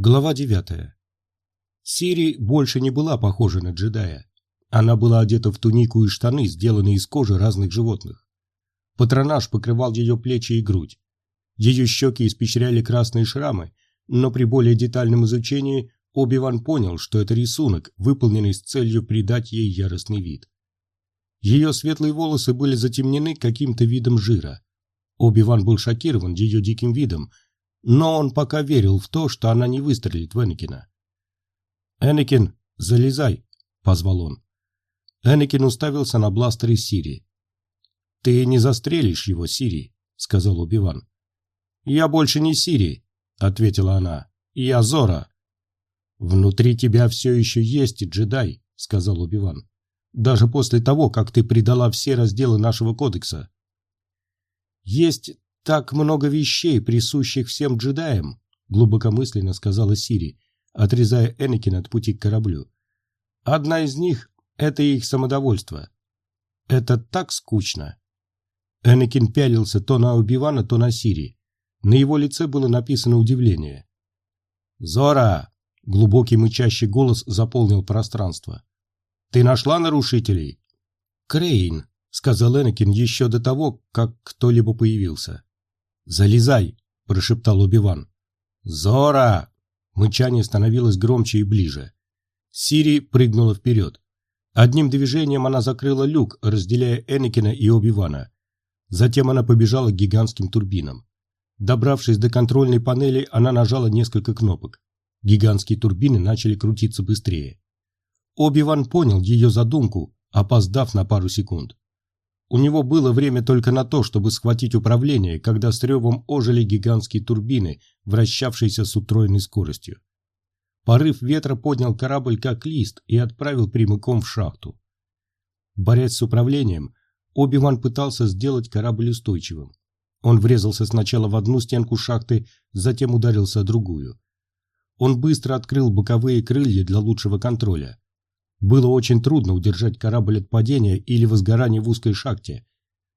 Глава девятая. Сири больше не была похожа на джедая. Она была одета в тунику и штаны, сделанные из кожи разных животных. Патронаж покрывал ее плечи и грудь. Ее щеки испещряли красные шрамы, но при более детальном изучении Оби-Ван понял, что это рисунок, выполненный с целью придать ей яростный вид. Ее светлые волосы были затемнены каким-то видом жира. Оби-Ван был шокирован ее диким видом, но он пока верил в то, что она не выстрелит в Энакина. «Энакин, залезай!» — позвал он. Энакин уставился на бластер из Сири. «Ты не застрелишь его, Сири», — сказал Убиван. «Я больше не Сири», — ответила она. «Я Зора». «Внутри тебя все еще есть джедай», — сказал Убиван. «Даже после того, как ты предала все разделы нашего кодекса». «Есть так много вещей, присущих всем джедаям», — глубокомысленно сказала Сири, отрезая Энакина от пути к кораблю. «Одна из них — это их самодовольство. Это так скучно». Энакин пялился то на Убивана, то на Сири. На его лице было написано удивление. «Зора!» — глубокий мычащий голос заполнил пространство. «Ты нашла нарушителей?» «Крейн», — сказал Энакин еще до того, как кто-либо появился. «Залезай!» – прошептал Убиван. «Зора!» Мычание становилось громче и ближе. Сири прыгнула вперед. Одним движением она закрыла люк, разделяя Энакина и Оби-Вана. Затем она побежала к гигантским турбинам. Добравшись до контрольной панели, она нажала несколько кнопок. Гигантские турбины начали крутиться быстрее. Оби-Ван понял ее задумку, опоздав на пару секунд. У него было время только на то, чтобы схватить управление, когда с ревом ожили гигантские турбины, вращавшиеся с утроенной скоростью. Порыв ветра поднял корабль как лист и отправил прямиком в шахту. Борясь с управлением, Оби-Ван пытался сделать корабль устойчивым. Он врезался сначала в одну стенку шахты, затем ударился о другую. Он быстро открыл боковые крылья для лучшего контроля. Было очень трудно удержать корабль от падения или возгорания в узкой шахте,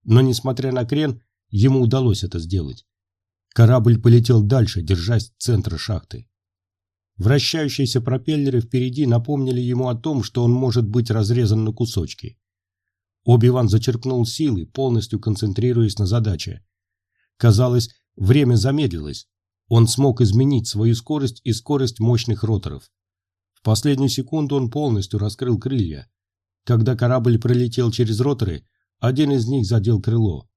но, несмотря на крен, ему удалось это сделать. Корабль полетел дальше, держась центра шахты. Вращающиеся пропеллеры впереди напомнили ему о том, что он может быть разрезан на кусочки. Оби-Ван зачерпнул силы, полностью концентрируясь на задаче. Казалось, время замедлилось. Он смог изменить свою скорость и скорость мощных роторов. В последнюю секунду он полностью раскрыл крылья. Когда корабль пролетел через роторы, один из них задел крыло.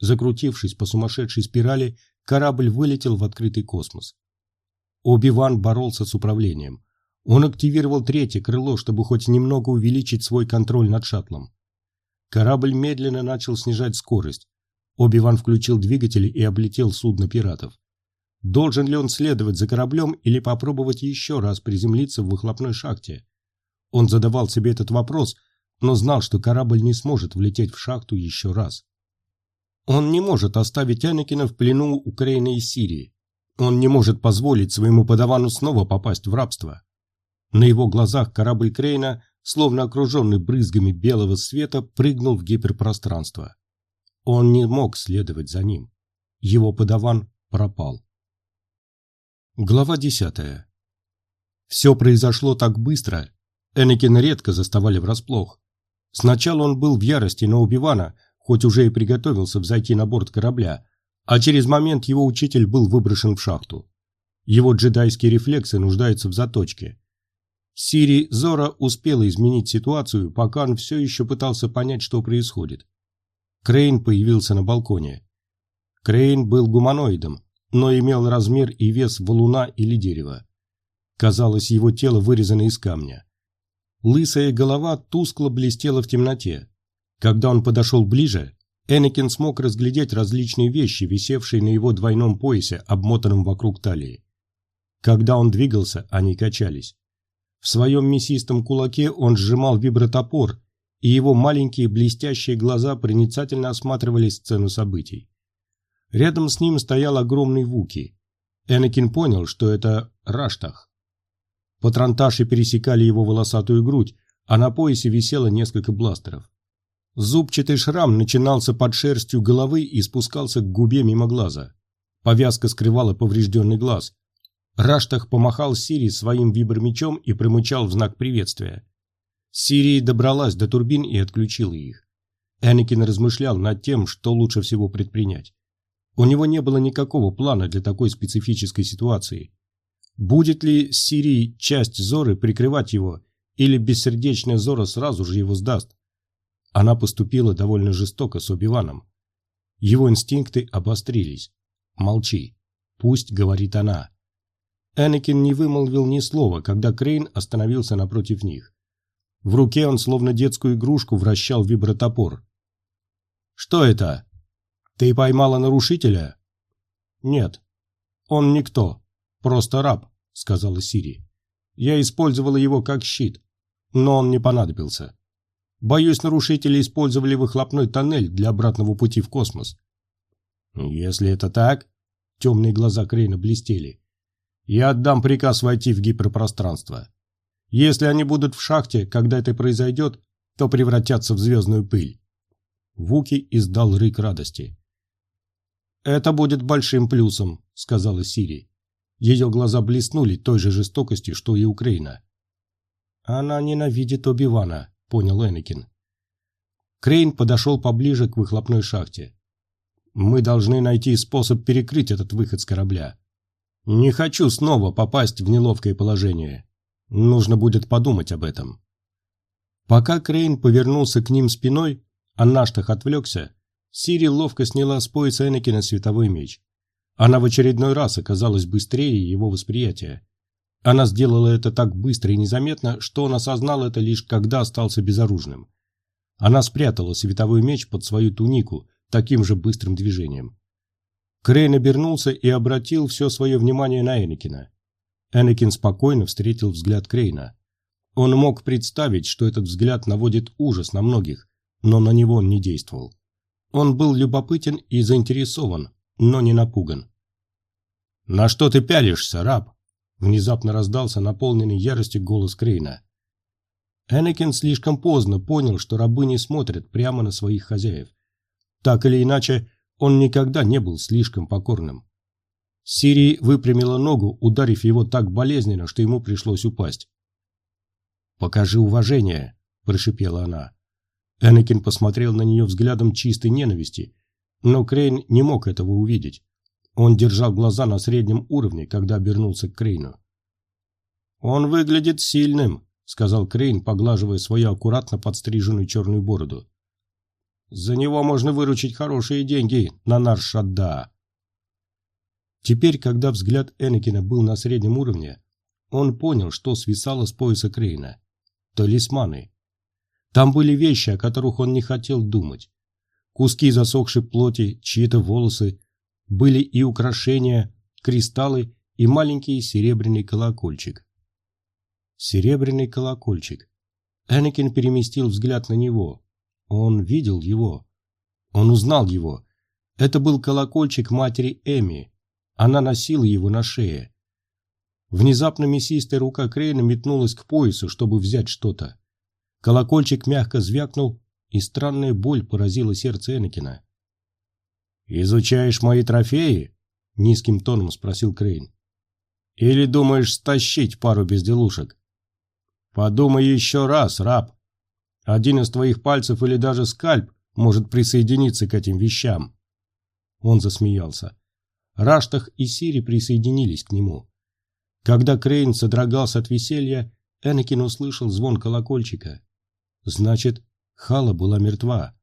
Закрутившись по сумасшедшей спирали, корабль вылетел в открытый космос. Оби-Ван боролся с управлением. Он активировал третье крыло, чтобы хоть немного увеличить свой контроль над шаттлом. Корабль медленно начал снижать скорость. Оби-Ван включил двигатели и облетел судно пиратов. Должен ли он следовать за кораблем или попробовать еще раз приземлиться в выхлопной шахте? Он задавал себе этот вопрос, но знал, что корабль не сможет влететь в шахту еще раз. Он не может оставить Анакина в плену Украины и Сирии. Он не может позволить своему подавану снова попасть в рабство. На его глазах корабль Крейна, словно окруженный брызгами белого света, прыгнул в гиперпространство. Он не мог следовать за ним. Его подаван пропал. Глава десятая. Все произошло так быстро. Энакина редко заставали врасплох. Сначала он был в ярости на Убивана, хоть уже и приготовился взойти на борт корабля, а через момент его учитель был выброшен в шахту. Его джедайские рефлексы нуждаются в заточке. Сири Зора успела изменить ситуацию, пока он все еще пытался понять, что происходит. Крейн появился на балконе. Крейн был гуманоидом, но имел размер и вес валуна или дерева. Казалось, его тело вырезано из камня. Лысая голова тускло блестела в темноте. Когда он подошел ближе, Энакин смог разглядеть различные вещи, висевшие на его двойном поясе, обмотанном вокруг талии. Когда он двигался, они качались. В своем мясистом кулаке он сжимал вибротопор, и его маленькие блестящие глаза проницательно осматривали сцену событий. Рядом с ним стоял огромный Вуки. Энакин понял, что это Раштах. Патронташи пересекали его волосатую грудь, а на поясе висело несколько бластеров. Зубчатый шрам начинался под шерстью головы и спускался к губе мимо глаза. Повязка скрывала поврежденный глаз. Раштах помахал Сири своим вибромечом и примычал в знак приветствия. Сири добралась до турбин и отключила их. Энакин размышлял над тем, что лучше всего предпринять. У него не было никакого плана для такой специфической ситуации. Будет ли Сири часть Зоры прикрывать его, или бессердечная Зора сразу же его сдаст? Она поступила довольно жестоко с Оби-Ваном. Его инстинкты обострились. «Молчи. Пусть говорит она». Энакин не вымолвил ни слова, когда Крейн остановился напротив них. В руке он словно детскую игрушку вращал вибротопор. «Что это? Ты поймала нарушителя?» «Нет. Он никто. Просто раб», — сказала Сири. «Я использовала его как щит, но он не понадобился. Боюсь, нарушители использовали выхлопной тоннель для обратного пути в космос». «Если это так...» — темные глаза Крейна блестели. «Я отдам приказ войти в гиперпространство. Если они будут в шахте, когда это произойдет, то превратятся в звездную пыль. Вуки издал рык радости. «Это будет большим плюсом», — сказала Сири. Ее глаза блеснули той же жестокостью, что и Украина. «Она ненавидит Оби-Вана», — понял Энакин. Крейн подошел поближе к выхлопной шахте. «Мы должны найти способ перекрыть этот выход с корабля. Не хочу снова попасть в неловкое положение. Нужно будет подумать об этом». Пока Крейн повернулся к ним спиной, а Наштах отвлекся, Сири ловко сняла с пояса Энакина световой меч. Она в очередной раз оказалась быстрее его восприятия. Она сделала это так быстро и незаметно, что он осознал это лишь когда остался безоружным. Она спрятала световой меч под свою тунику таким же быстрым движением. Крейн обернулся и обратил все свое внимание на Энакина. Энакин спокойно встретил взгляд Крейна. Он мог представить, что этот взгляд наводит ужас на многих, но на него он не действовал. Он был любопытен и заинтересован, но не напуган. «На что ты пялишься, раб?» Внезапно раздался наполненный яростью голос Крейна. Энакин слишком поздно понял, что рабы не смотрят прямо на своих хозяев. Так или иначе, он никогда не был слишком покорным. Сири выпрямила ногу, ударив его так болезненно, что ему пришлось упасть. «Покажи уважение», – прошипела она. Энакин посмотрел на нее взглядом чистой ненависти, но Крейн не мог этого увидеть. Он держал глаза на среднем уровне, когда обернулся к Крейну. «Он выглядит сильным», — сказал Крейн, поглаживая свою аккуратно подстриженную черную бороду. «За него можно выручить хорошие деньги на Наршадда». Теперь, когда взгляд Энакина был на среднем уровне, он понял, что свисало с пояса Крейна. Талисманы. Там были вещи, о которых он не хотел думать. Куски засохшей плоти, чьи-то волосы, были и украшения, кристаллы и маленький серебряный колокольчик. Серебряный колокольчик. Энакин переместил взгляд на него. Он видел его. Он узнал его. Это был колокольчик матери Эми. Она носила его на шее. Внезапно мясистая рука Крейна метнулась к поясу, чтобы взять что-то. Колокольчик мягко звякнул, и странная боль поразила сердце Энакина. «Изучаешь мои трофеи?» — низким тоном спросил Крейн. «Или думаешь стащить пару безделушек?» «Подумай еще раз, раб. Один из твоих пальцев или даже скальп может присоединиться к этим вещам». Он засмеялся. Раштах и Сири присоединились к нему. Когда Крейн содрогался от веселья, Энакин услышал звон колокольчика. Значит, Хала была мертва.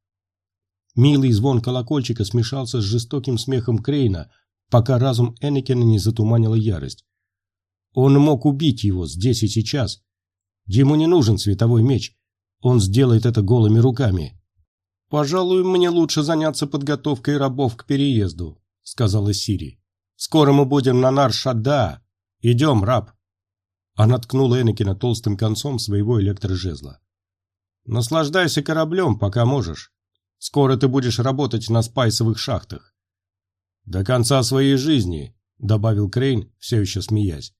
Милый звон колокольчика смешался с жестоким смехом Крейна, пока разум Энакина не затуманила ярость. Он мог убить его здесь и сейчас. Ему не нужен световой меч. Он сделает это голыми руками. «Пожалуй, мне лучше заняться подготовкой рабов к переезду», — сказала Сири. «Скоро мы будем на Нар-Шадда. Идем, раб». Она ткнула Энакина толстым концом своего электрожезла. Наслаждайся кораблем, пока можешь. Скоро ты будешь работать на спайсовых шахтах. До конца своей жизни, добавил Крейн, все еще смеясь.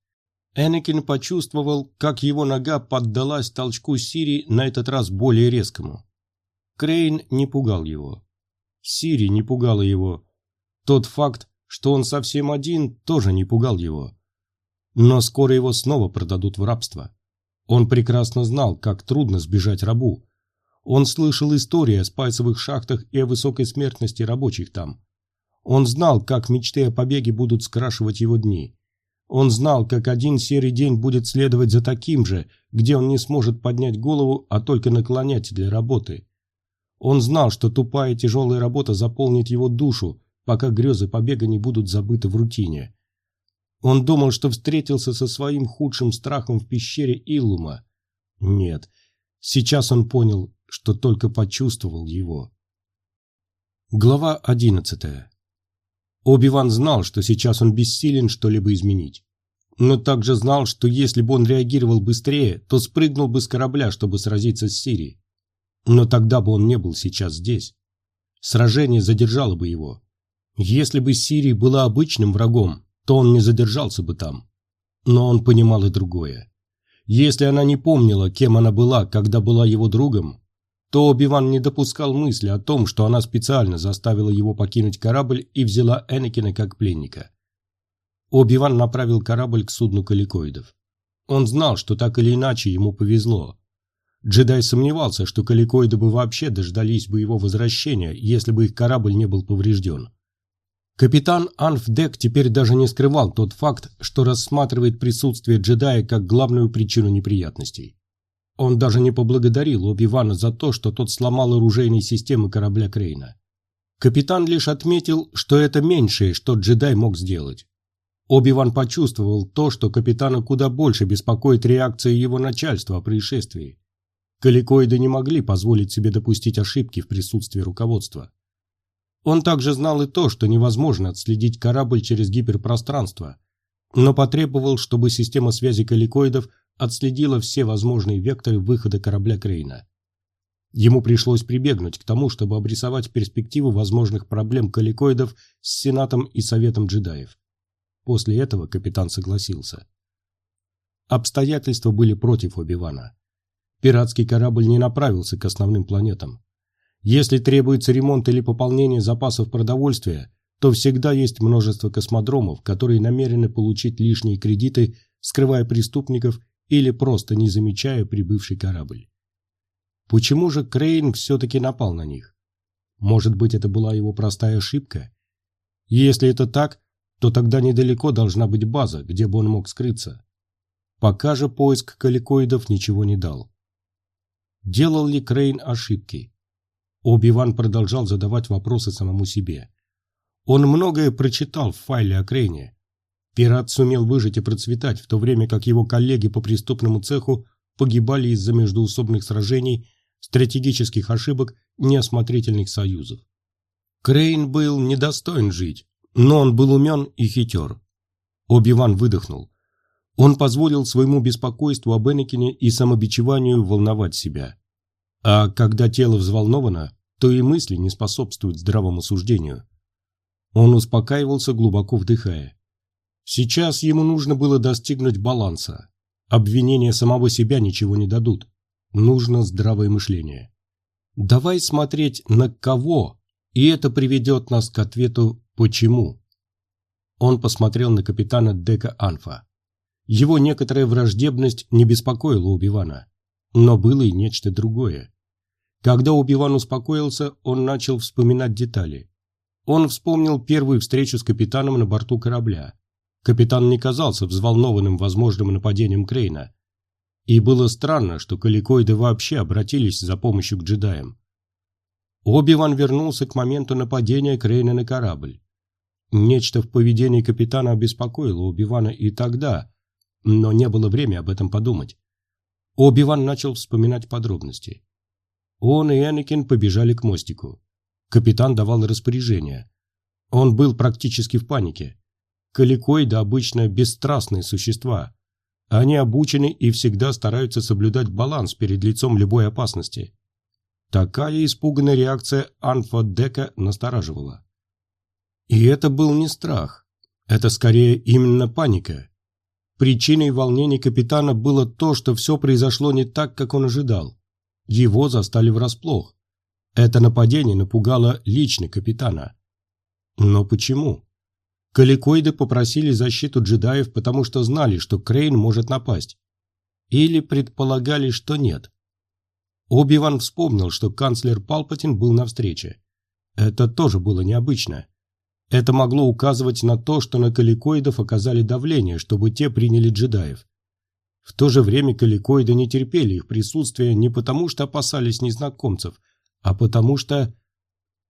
Энакин почувствовал, как его нога поддалась толчку Сири на этот раз более резкому. Крейн не пугал его. Сири не пугала его. Тот факт, что он совсем один, тоже не пугал его. Но скоро его снова продадут в рабство. Он прекрасно знал, как трудно сбежать рабу. Он слышал истории о спайсовых шахтах и о высокой смертности рабочих там. Он знал, как мечты о побеге будут скрашивать его дни. Он знал, как один серый день будет следовать за таким же, где он не сможет поднять голову, а только наклонять для работы. Он знал, что тупая тяжелая работа заполнит его душу, пока грезы побега не будут забыты в рутине. Он думал, что встретился со своим худшим страхом в пещере Иллума. Нет, сейчас он понял, что только почувствовал его. Глава одиннадцатая Оби-Ван знал, что сейчас он бессилен что-либо изменить. Но также знал, что если бы он реагировал быстрее, то спрыгнул бы с корабля, чтобы сразиться с Сирией. Но тогда бы он не был сейчас здесь. Сражение задержало бы его. Если бы Сирия была обычным врагом, то он не задержался бы там. Но он понимал и другое. Если она не помнила, кем она была, когда была его другом, то Оби-Ван не допускал мысли о том, что она специально заставила его покинуть корабль и взяла Энакина как пленника. Оби-Ван направил корабль к судну каликоидов. Он знал, что так или иначе ему повезло. Джедай сомневался, что каликоиды бы вообще дождались бы его возвращения, если бы их корабль не был поврежден. Капитан Анфдек теперь даже не скрывал тот факт, что рассматривает присутствие джедая как главную причину неприятностей. Он даже не поблагодарил Оби-Вана за то, что тот сломал оружейные системы корабля Крейна. Капитан лишь отметил, что это меньшее, что джедай мог сделать. Оби-Ван почувствовал то, что капитана куда больше беспокоит реакция его начальства о происшествии. Каликоиды не могли позволить себе допустить ошибки в присутствии руководства. Он также знал и то, что невозможно отследить корабль через гиперпространство, но потребовал, чтобы система связи каликоидов – отследила все возможные векторы выхода корабля Крейна. Ему пришлось прибегнуть к тому, чтобы обрисовать перспективу возможных проблем каликоидов с Сенатом и Советом джедаев. После этого капитан согласился. Обстоятельства были против Оби-Вана. Пиратский корабль не направился к основным планетам. Если требуется ремонт или пополнение запасов продовольствия, то всегда есть множество космодромов, которые намерены получить лишние кредиты, скрывая преступников или просто не замечая прибывший корабль. Почему же Крейн все-таки напал на них? Может быть, это была его простая ошибка? Если это так, то тогда недалеко должна быть база, где бы он мог скрыться. Пока же поиск каликоидов ничего не дал. Делал ли Крейн ошибки? Оби-Ван продолжал задавать вопросы самому себе. Он многое прочитал в файле о Крейне, Пират сумел выжить и процветать, в то время как его коллеги по преступному цеху погибали из-за междуусобных сражений, стратегических ошибок, неосмотрительных союзов. Крейн был недостоин жить, но он был умен и хитер. Оби-Ван выдохнул. Он позволил своему беспокойству об Энакине и самобичеванию волновать себя. А когда тело взволновано, то и мысли не способствуют здравому суждению. Он успокаивался, глубоко вдыхая. Сейчас ему нужно было достигнуть баланса. Обвинения самого себя ничего не дадут. Нужно здравое мышление. Давай смотреть на кого, и это приведет нас к ответу «почему?». Он посмотрел на капитана Дека Анфа. Его некоторая враждебность не беспокоила Убивана, но было и нечто другое. Когда Убиван успокоился, он начал вспоминать детали. Он вспомнил первую встречу с капитаном на борту корабля. Капитан не казался взволнованным возможным нападением Крейна. И было странно, что каликоиды вообще обратились за помощью к джедаям. Оби-Ван вернулся к моменту нападения Крейна на корабль. Нечто в поведении капитана обеспокоило Оби-Вана и тогда, но не было времени об этом подумать. Оби-Ван начал вспоминать подробности. Он и Энакин побежали к мостику. Капитан давал распоряжения. Он был практически в панике. Каликоиды обычно бесстрастные существа. Они обучены и всегда стараются соблюдать баланс перед лицом любой опасности. Такая испуганная реакция Анфа-Дека настораживала. И это был не страх. Это скорее именно паника. Причиной волнений капитана было то, что все произошло не так, как он ожидал. Его застали врасплох. Это нападение напугало лично капитана. Но почему? Каликоиды попросили защиту джедаев, потому что знали, что Крейн может напасть. Или предполагали, что нет. Оби-Ван вспомнил, что канцлер Палпатин был на встрече. Это тоже было необычно. Это могло указывать на то, что на каликоидов оказали давление, чтобы те приняли джедаев. В то же время каликоиды не терпели их присутствия не потому, что опасались незнакомцев, а потому что...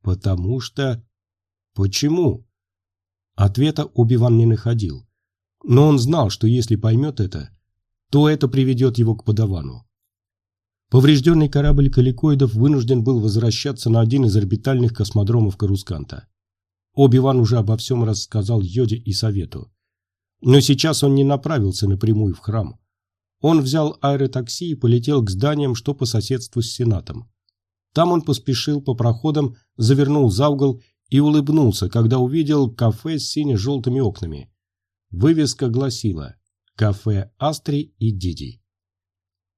Потому что... Почему? Ответа Оби-Ван не находил. Но он знал, что если поймет это, то это приведет его к подавану. Поврежденный корабль каликоидов вынужден был возвращаться на один из орбитальных космодромов Карусканта. Оби-Ван уже обо всем рассказал Йоде и Совету. Но сейчас он не направился напрямую в храм. Он взял аэротакси и полетел к зданиям, что по соседству с Сенатом. Там он поспешил по проходам, завернул за угол и улыбнулся, когда увидел кафе с сине-желтыми окнами. Вывеска гласила «Кафе Астри и Диди».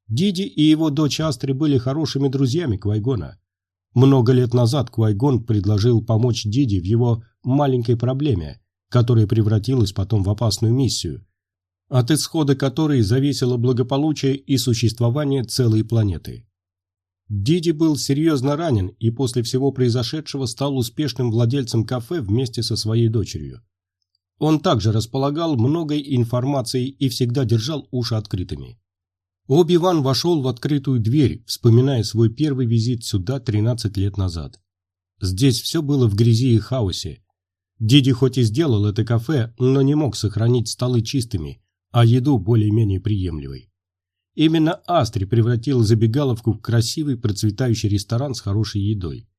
Диди и его дочь Астри были хорошими друзьями Квайгона. Много лет назад Квайгон предложил помочь Диди в его маленькой проблеме, которая превратилась потом в опасную миссию, от исхода которой зависело благополучие и существование целой планеты. Диди был серьезно ранен и после всего произошедшего стал успешным владельцем кафе вместе со своей дочерью. Он также располагал многой информацией и всегда держал уши открытыми. Оби-Ван вошел в открытую дверь, вспоминая свой первый визит сюда 13 лет назад. Здесь все было в грязи и хаосе. Диди хоть и сделал это кафе, но не мог сохранить столы чистыми, а еду более-менее приемлемой. Именно Астри превратила забегаловку в красивый процветающий ресторан с хорошей едой.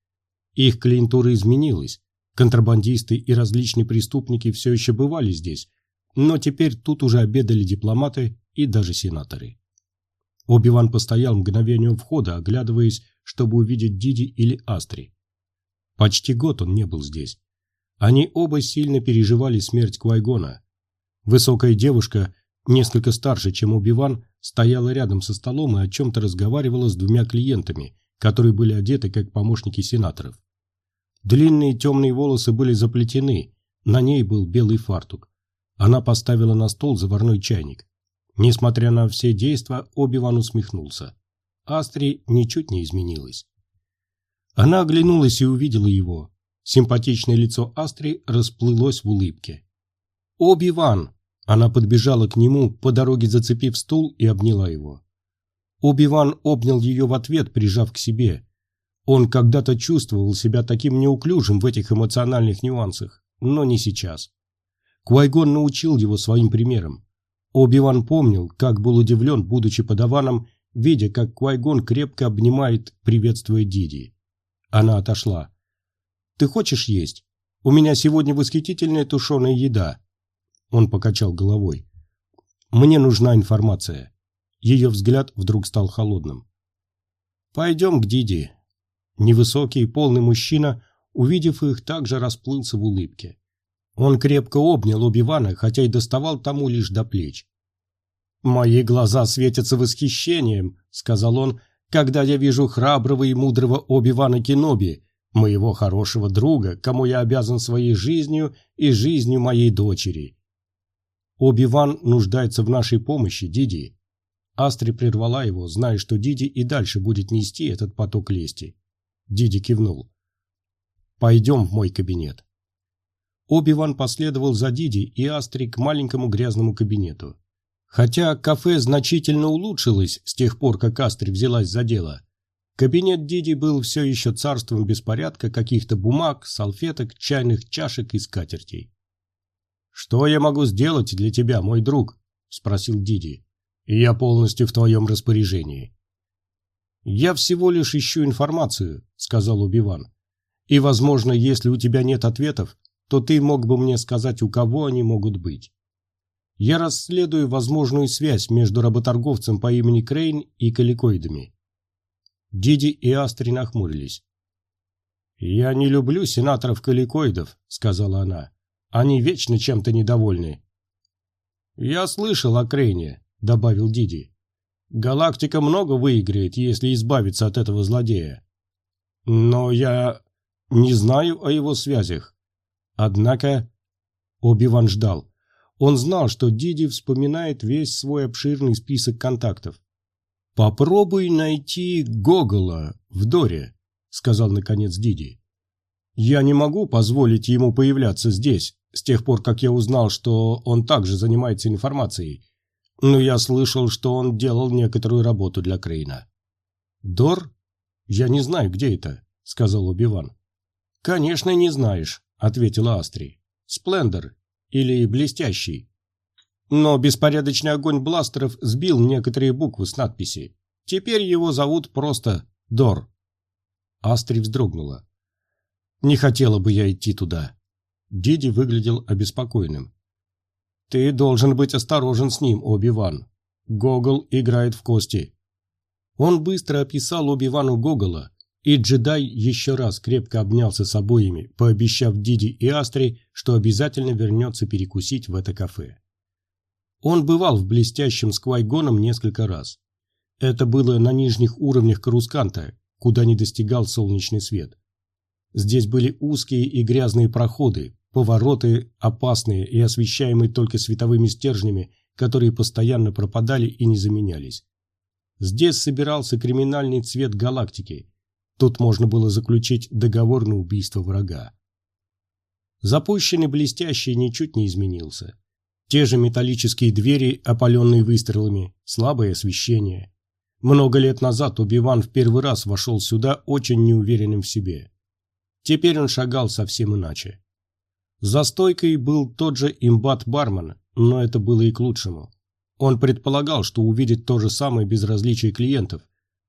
Их клиентура изменилась. Контрабандисты и различные преступники все еще бывали здесь, но теперь тут уже обедали дипломаты и даже сенаторы. Оби-Ван постоял мгновение у входа, оглядываясь, чтобы увидеть Диди или Астри. Почти год он не был здесь. Они оба сильно переживали смерть Квайгона. Высокая девушка, несколько старше, чем Оби-Ван, стояла рядом со столом и о чем-то разговаривала с двумя клиентами, которые были одеты как помощники сенаторов. Длинные темные волосы были заплетены, на ней был белый фартук. Она поставила на стол заварной чайник. Несмотря на все действия, Оби-Ван усмехнулся. Астри ничуть не изменилась. Она оглянулась и увидела его. Симпатичное лицо Астри расплылось в улыбке. «Оби-Ван!» Она подбежала к нему, по дороге зацепив стул и обняла его. Оби-Ван обнял ее в ответ, прижав к себе. Он когда-то чувствовал себя таким неуклюжим в этих эмоциональных нюансах, но не сейчас. Квайгон научил его своим примером. Оби-Ван помнил, как был удивлен, будучи подаваном, видя, как Квайгон крепко обнимает, приветствуя Диди. Она отошла. «Ты хочешь есть? У меня сегодня восхитительная тушеная еда. Он покачал головой. «Мне нужна информация». Ее взгляд вдруг стал холодным. «Пойдем к Диди». Невысокий, полный мужчина, увидев их, также расплылся в улыбке. Он крепко обнял Оби-Вана, хотя и доставал тому лишь до плеч. «Мои глаза светятся восхищением», — сказал он, «когда я вижу храброго и мудрого Оби-Вана Кеноби, моего хорошего друга, кому я обязан своей жизнью и жизнью моей дочери. Оби-Ван нуждается в нашей помощи, Диди. Астри прервала его, зная, что Диди и дальше будет нести этот поток лести. Диди кивнул. «Пойдем в мой кабинет». Оби-Ван последовал за Диди и Астри к маленькому грязному кабинету. Хотя кафе значительно улучшилось с тех пор, как Астри взялась за дело, кабинет Диди был все еще царством беспорядка каких-то бумаг, салфеток, чайных чашек и скатертей. «Что я могу сделать для тебя, мой друг?» – спросил Диди. «Я полностью в твоем распоряжении». «Я всего лишь ищу информацию», – сказал Убиван. «И, возможно, если у тебя нет ответов, то ты мог бы мне сказать, у кого они могут быть. Я расследую возможную связь между работорговцем по имени Крейн и каликоидами». Диди и Астри нахмурились. «Я не люблю сенаторов-каликоидов», — сказала она. Они вечно чем-то недовольны. «Я слышал о Крейне», — добавил Диди. «Галактика много выиграет, если избавиться от этого злодея. Но я не знаю о его связях. Однако...» Оби-Ван ждал. Он знал, что Диди вспоминает весь свой обширный список контактов. «Попробуй найти Гогола в Доре», — сказал наконец Диди. «Я не могу позволить ему появляться здесь, с тех пор, как я узнал, что он также занимается информацией. Но я слышал, что он делал некоторую работу для Крейна». «Дор? Я не знаю, где это», — сказал Убиван. «Конечно, не знаешь», — ответила Астри. «Сплендер или Блестящий». Но беспорядочный огонь бластеров сбил некоторые буквы с надписи. Теперь его зовут просто Дор. Астри вздрогнула. «Не хотела бы я идти туда». Диди выглядел обеспокоенным. «Ты должен быть осторожен с ним, Оби-Ван. Гогол играет в кости». Он быстро описал Оби-Вану Гогола, и джедай еще раз крепко обнялся с обоими, пообещав Диди и Астри, что обязательно вернется перекусить в это кафе. Он бывал в блестящем сквайгоном несколько раз. Это было на нижних уровнях Карусканта, куда не достигал солнечный свет. Здесь были узкие и грязные проходы, повороты опасные и освещаемые только световыми стержнями, которые постоянно пропадали и не заменялись. Здесь собирался криминальный цвет галактики. Тут можно было заключить договор на убийство врага. Запущенный блестящий ничуть не изменился. Те же металлические двери, опаленные выстрелами, слабое освещение. Много лет назад Убиван в первый раз вошел сюда очень неуверенным в себе. Теперь он шагал совсем иначе. За стойкой был тот же имбат-бармен, но это было и к лучшему. Он предполагал, что увидит то же самое безразличие клиентов,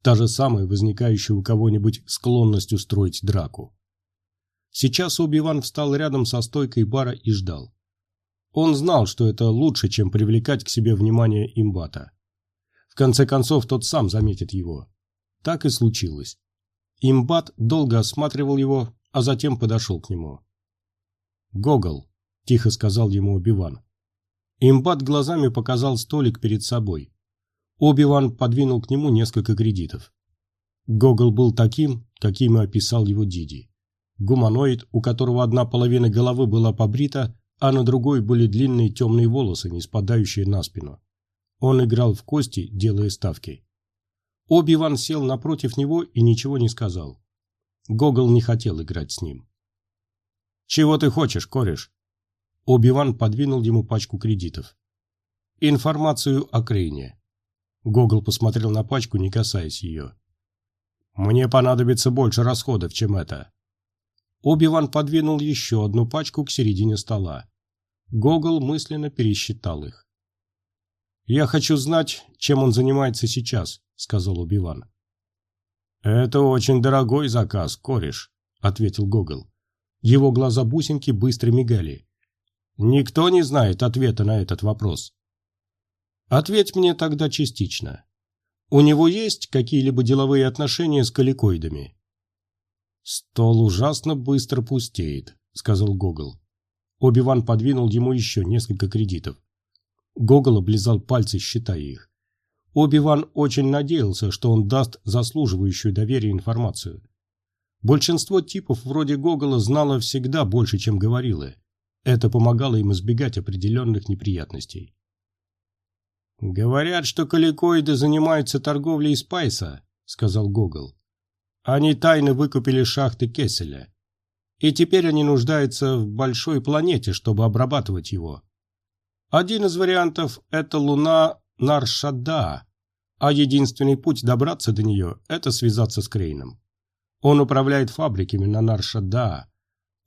та же самая возникающая у кого-нибудь склонность устроить драку. Сейчас Оби-Ван встал рядом со стойкой бара и ждал. Он знал, что это лучше, чем привлекать к себе внимание имбата конце концов, тот сам заметит его. Так и случилось. Имбат долго осматривал его, а затем подошел к нему. «Гогол», – тихо сказал ему Оби-Ван. Имбат глазами показал столик перед собой. Оби-Ван подвинул к нему несколько кредитов. Гогол был таким, каким и описал его Диди. Гуманоид, у которого одна половина головы была побрита, а на другой были длинные темные волосы, не спадающие на спину. Он играл в кости, делая ставки. Оби-Ван сел напротив него и ничего не сказал. Гогол не хотел играть с ним. «Чего ты хочешь, кореш?» Оби-Ван подвинул ему пачку кредитов. «Информацию о Крейне». Гогол посмотрел на пачку, не касаясь ее. «Мне понадобится больше расходов, чем это». Оби-Ван подвинул еще одну пачку к середине стола. Гогол мысленно пересчитал их. «Я хочу знать, чем он занимается сейчас», — сказал Убиван. «Это очень дорогой заказ, кореш», — ответил Гогол. Его глаза-бусинки быстро мигали. «Никто не знает ответа на этот вопрос». «Ответь мне тогда частично. У него есть какие-либо деловые отношения с каликоидами?» «Стол ужасно быстро пустеет», — сказал Гогол. Оби-Ван подвинул ему еще несколько кредитов. Гогол облизал пальцы, считая их. Оби-Ван очень надеялся, что он даст заслуживающую доверия информацию. Большинство типов вроде Гогола знало всегда больше, чем говорило. Это помогало им избегать определенных неприятностей. «Говорят, что каликоиды занимаются торговлей спайса», — сказал Гогол. «Они тайно выкупили шахты Кесселя. И теперь они нуждаются в большой планете, чтобы обрабатывать его. Один из вариантов – это луна Наршада, а единственный путь добраться до нее – это связаться с Крейном. Он управляет фабриками на Наршада.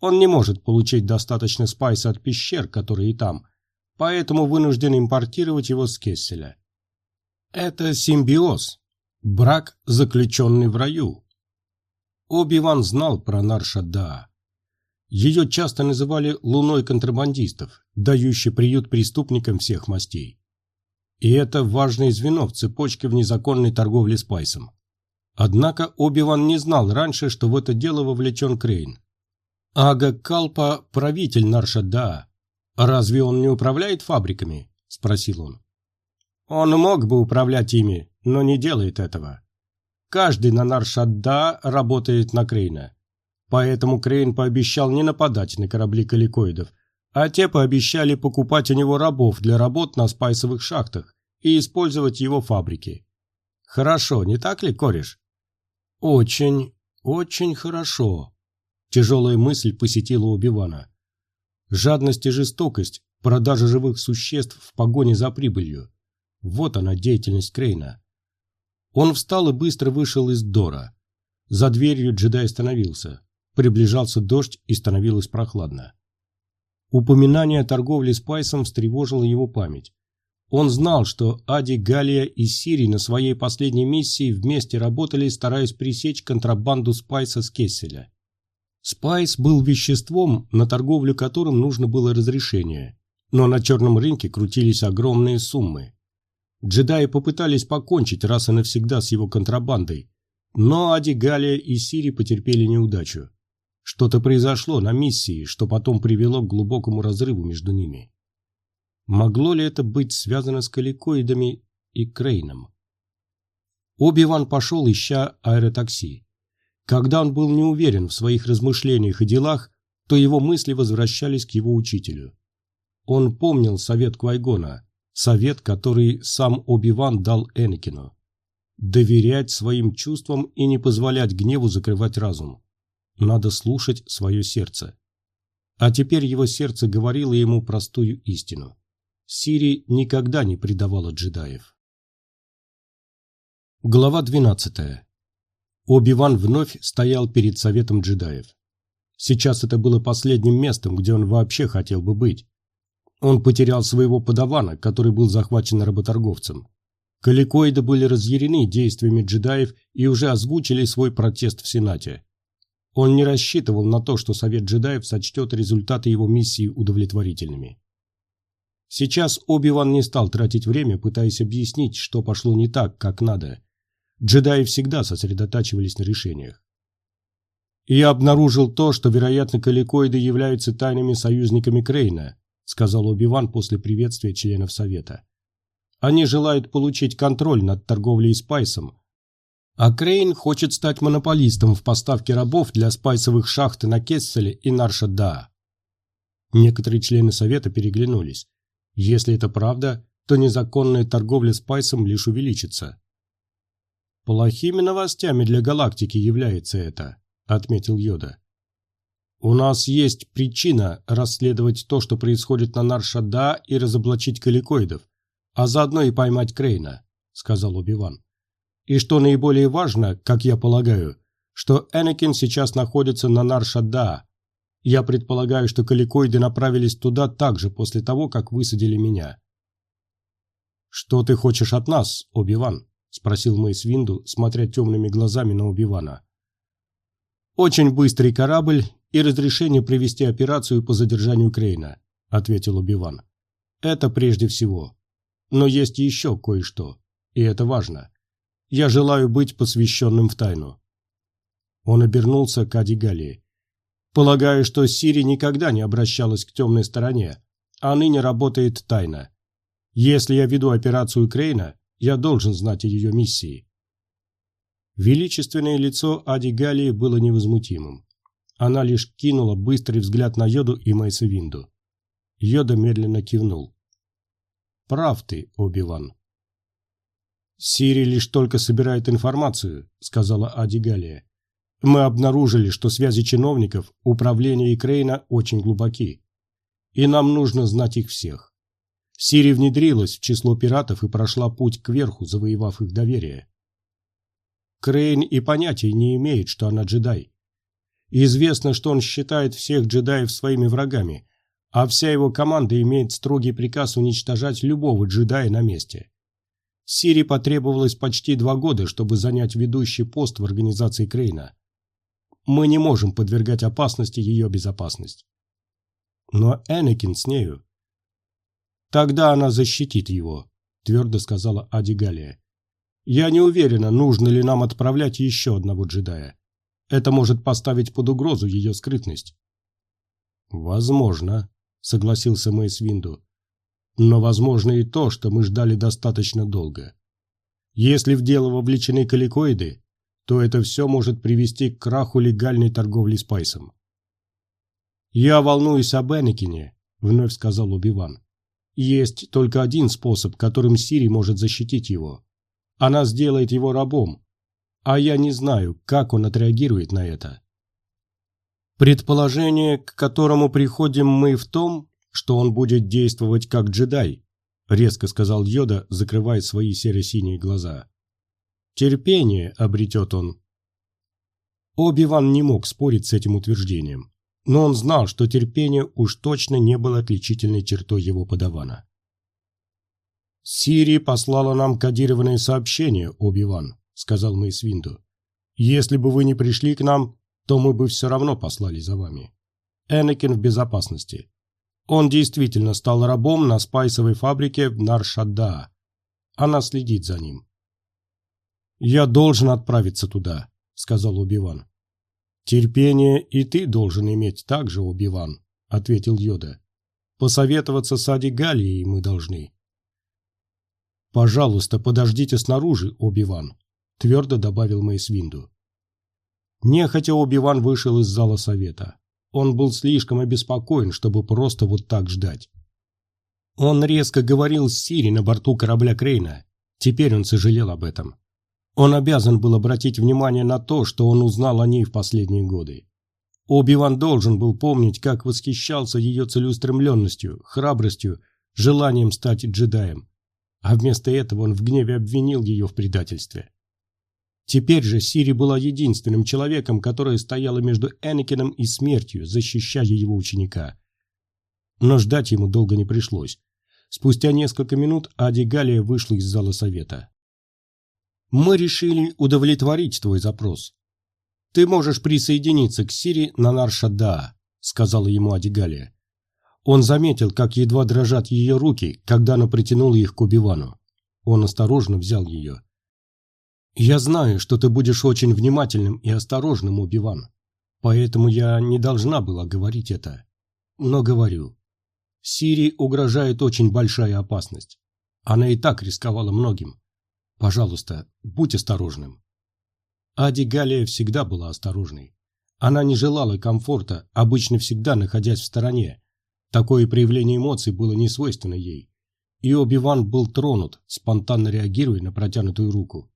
Он не может получить достаточно спайса от пещер, которые там, поэтому вынужден импортировать его с Кесселя. Это симбиоз, брак, заключенный в раю. Оби-Ван знал про Наршада. Ее часто называли «луной контрабандистов», дающей приют преступникам всех мастей. И это важное звено в цепочке в незаконной торговле спайсом. Однако Оби-Ван не знал раньше, что в это дело вовлечен Крейн. Ага Калпа – правитель Наршада. Разве он не управляет фабриками? – спросил он. Он мог бы управлять ими, но не делает этого. Каждый на Наршадда работает на Крейна. Поэтому Крейн пообещал не нападать на корабли каликоидов, а те пообещали покупать у него рабов для работ на спайсовых шахтах и использовать его фабрики. Хорошо, не так ли, кореш? Очень, очень хорошо. Тяжелая мысль посетила Убивана. Жадность и жестокость, продажа живых существ в погоне за прибылью. Вот она, деятельность Крейна. Он встал и быстро вышел из дома. За дверью джедай остановился. Приближался дождь и становилось прохладно. Упоминание о торговле спайсом встревожило его память. Он знал, что Ади Галлия и Сири на своей последней миссии вместе работали, стараясь пресечь контрабанду спайса с Кесселя. Спайс был веществом, на торговлю которым нужно было разрешение, но на черном рынке крутились огромные суммы. Джедаи попытались покончить раз и навсегда с его контрабандой, но Ади, Галия и Сири потерпели неудачу. Что-то произошло на миссии, что потом привело к глубокому разрыву между ними. Могло ли это быть связано с каликоидами и Крейном? Оби-Ван пошел, ища аэротакси. Когда он был не уверен в своих размышлениях и делах, то его мысли возвращались к его учителю. Он помнил совет Квайгона, совет, который сам Оби-Ван дал Энакину. Доверять своим чувствам и не позволять гневу закрывать разум. Надо слушать свое сердце. А теперь его сердце говорило ему простую истину. Сири никогда не предавала джедаев. Глава 12. Оби-Ван вновь стоял перед советом джедаев. Сейчас это было последним местом, где он вообще хотел бы быть. Он потерял своего подавана, который был захвачен работорговцем. Каликоиды были разъярены действиями джедаев и уже озвучили свой протест в Сенате. Он не рассчитывал на то, что Совет джедаев сочтет результаты его миссии удовлетворительными. Сейчас Оби-Ван не стал тратить время, пытаясь объяснить, что пошло не так, как надо. Джедаи всегда сосредотачивались на решениях. «Я обнаружил то, что, вероятно, каликоиды являются тайными союзниками Крейна», сказал Оби-Ван после приветствия членов Совета. «Они желают получить контроль над торговлей спайсом, а Крейн хочет стать монополистом в поставке рабов для спайсовых шахт на Кесселе и Нарша-Да. Некоторые члены Совета переглянулись. Если это правда, то незаконная торговля спайсом лишь увеличится. «Плохими новостями для галактики является это», — отметил Йода. «У нас есть причина расследовать то, что происходит на Нарша-Да и разоблачить каликоидов, а заодно и поймать Крейна», — сказал Убиван. И что наиболее важно, как я полагаю, что Энакин сейчас находится на Наршада. Я предполагаю, что каликоиды направились туда также после того, как высадили меня. «Что ты хочешь от нас, Оби-Ван?» – спросил Мэйс Винду, смотря темными глазами на Оби-Вана. «Очень быстрый корабль и разрешение провести операцию по задержанию Крейна», – ответил Оби-Ван. «Это прежде всего. Но есть еще кое-что, и это важно. Я желаю быть посвященным в тайну». Он обернулся к Ади Галии. «Полагаю, что Сири никогда не обращалась к темной стороне, а ныне работает тайно. Если я веду операцию Крейна, я должен знать о ее миссии». Величественное лицо Ади Галии было невозмутимым. Она лишь кинула быстрый взгляд на Йоду и Майса Винду. Йода медленно кивнул. «Прав ты, Оби-Ван. «Сири лишь только собирает информацию», — сказала Ади Галия. «Мы обнаружили, что связи чиновников, управления и Крейна очень глубоки. И нам нужно знать их всех. Сири внедрилась в число пиратов и прошла путь кверху, завоевав их доверие. Крейн и понятия не имеет, что она джедай. Известно, что он считает всех джедаев своими врагами, а вся его команда имеет строгий приказ уничтожать любого джедая на месте. Сири потребовалось почти два года, чтобы занять ведущий пост в организации Крейна. Мы не можем подвергать опасности ее безопасность. Но Энакин с нею. Тогда она защитит его, твердо сказала Ади Галия. Я не уверена, нужно ли нам отправлять еще одного джедая. Это может поставить под угрозу ее скрытность. Возможно, согласился Мэйс Винду. Но возможно и то, что мы ждали достаточно долго. Если в дело вовлечены каликоиды, то это все может привести к краху легальной торговли спайсом. «Я волнуюсь об Энакине», — вновь сказал Убиван. «Есть только один способ, которым Сири может защитить его. Она сделает его рабом, а я не знаю, как он отреагирует на это». Предположение, к которому приходим мы в том, что он будет действовать как джедай, резко сказал Йода, закрывая свои серо-синие глаза. Терпение обретет он. Оби-Ван не мог спорить с этим утверждением, но он знал, что терпение уж точно не было отличительной чертой его подавана. «Сири послала нам кодированное сообщение, Оби-Ван», — сказал Мейсвинду. «Если бы вы не пришли к нам, то мы бы все равно послали за вами. Энакин в безопасности. Он действительно стал рабом на спайсовой фабрике в Наршадда. Она следит за ним. «Я должен отправиться туда», — сказал Убиван. «Терпение и ты должен иметь также, Убиван», — ответил Йода. «Посоветоваться с Ади Галией мы должны». «Пожалуйста, подождите снаружи, Оби-Ван», — твердо добавил Мейсвинду. Нехотя Оби-Ван вышел из зала совета. Он был слишком обеспокоен, чтобы просто вот так ждать. Он резко говорил с Сири на борту корабля Крейна. Теперь он сожалел об этом. Он обязан был обратить внимание на то, что он узнал о ней в последние годы. Оби-Ван должен был помнить, как восхищался ее целеустремленностью, храбростью, желанием стать джедаем. А вместо этого он в гневе обвинил ее в предательстве. Теперь же Сири была единственным человеком, который стояла между Энакином и смертью, защищая его ученика. Но ждать ему долго не пришлось. Спустя несколько минут Ади Галия вышла из зала совета. «Мы решили удовлетворить твой запрос. Ты можешь присоединиться к Сири на Наршада», — сказала ему Ади Галия. Он заметил, как едва дрожат ее руки, когда она протянула их к Убивану. Он осторожно взял ее. «Я знаю, что ты будешь очень внимательным и осторожным, Убиван, поэтому я не должна была говорить это. Но говорю. Сири угрожает очень большая опасность. Она и так рисковала многим. Пожалуйста, будь осторожным». Ади Галия всегда была осторожной. Она не желала комфорта, обычно всегда находясь в стороне. Такое проявление эмоций было не свойственно ей. И Оби-Ван был тронут, спонтанно реагируя на протянутую руку.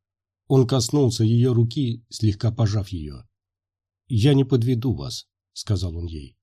Он коснулся ее руки, слегка пожав ее. «Я не подведу вас», — сказал он ей.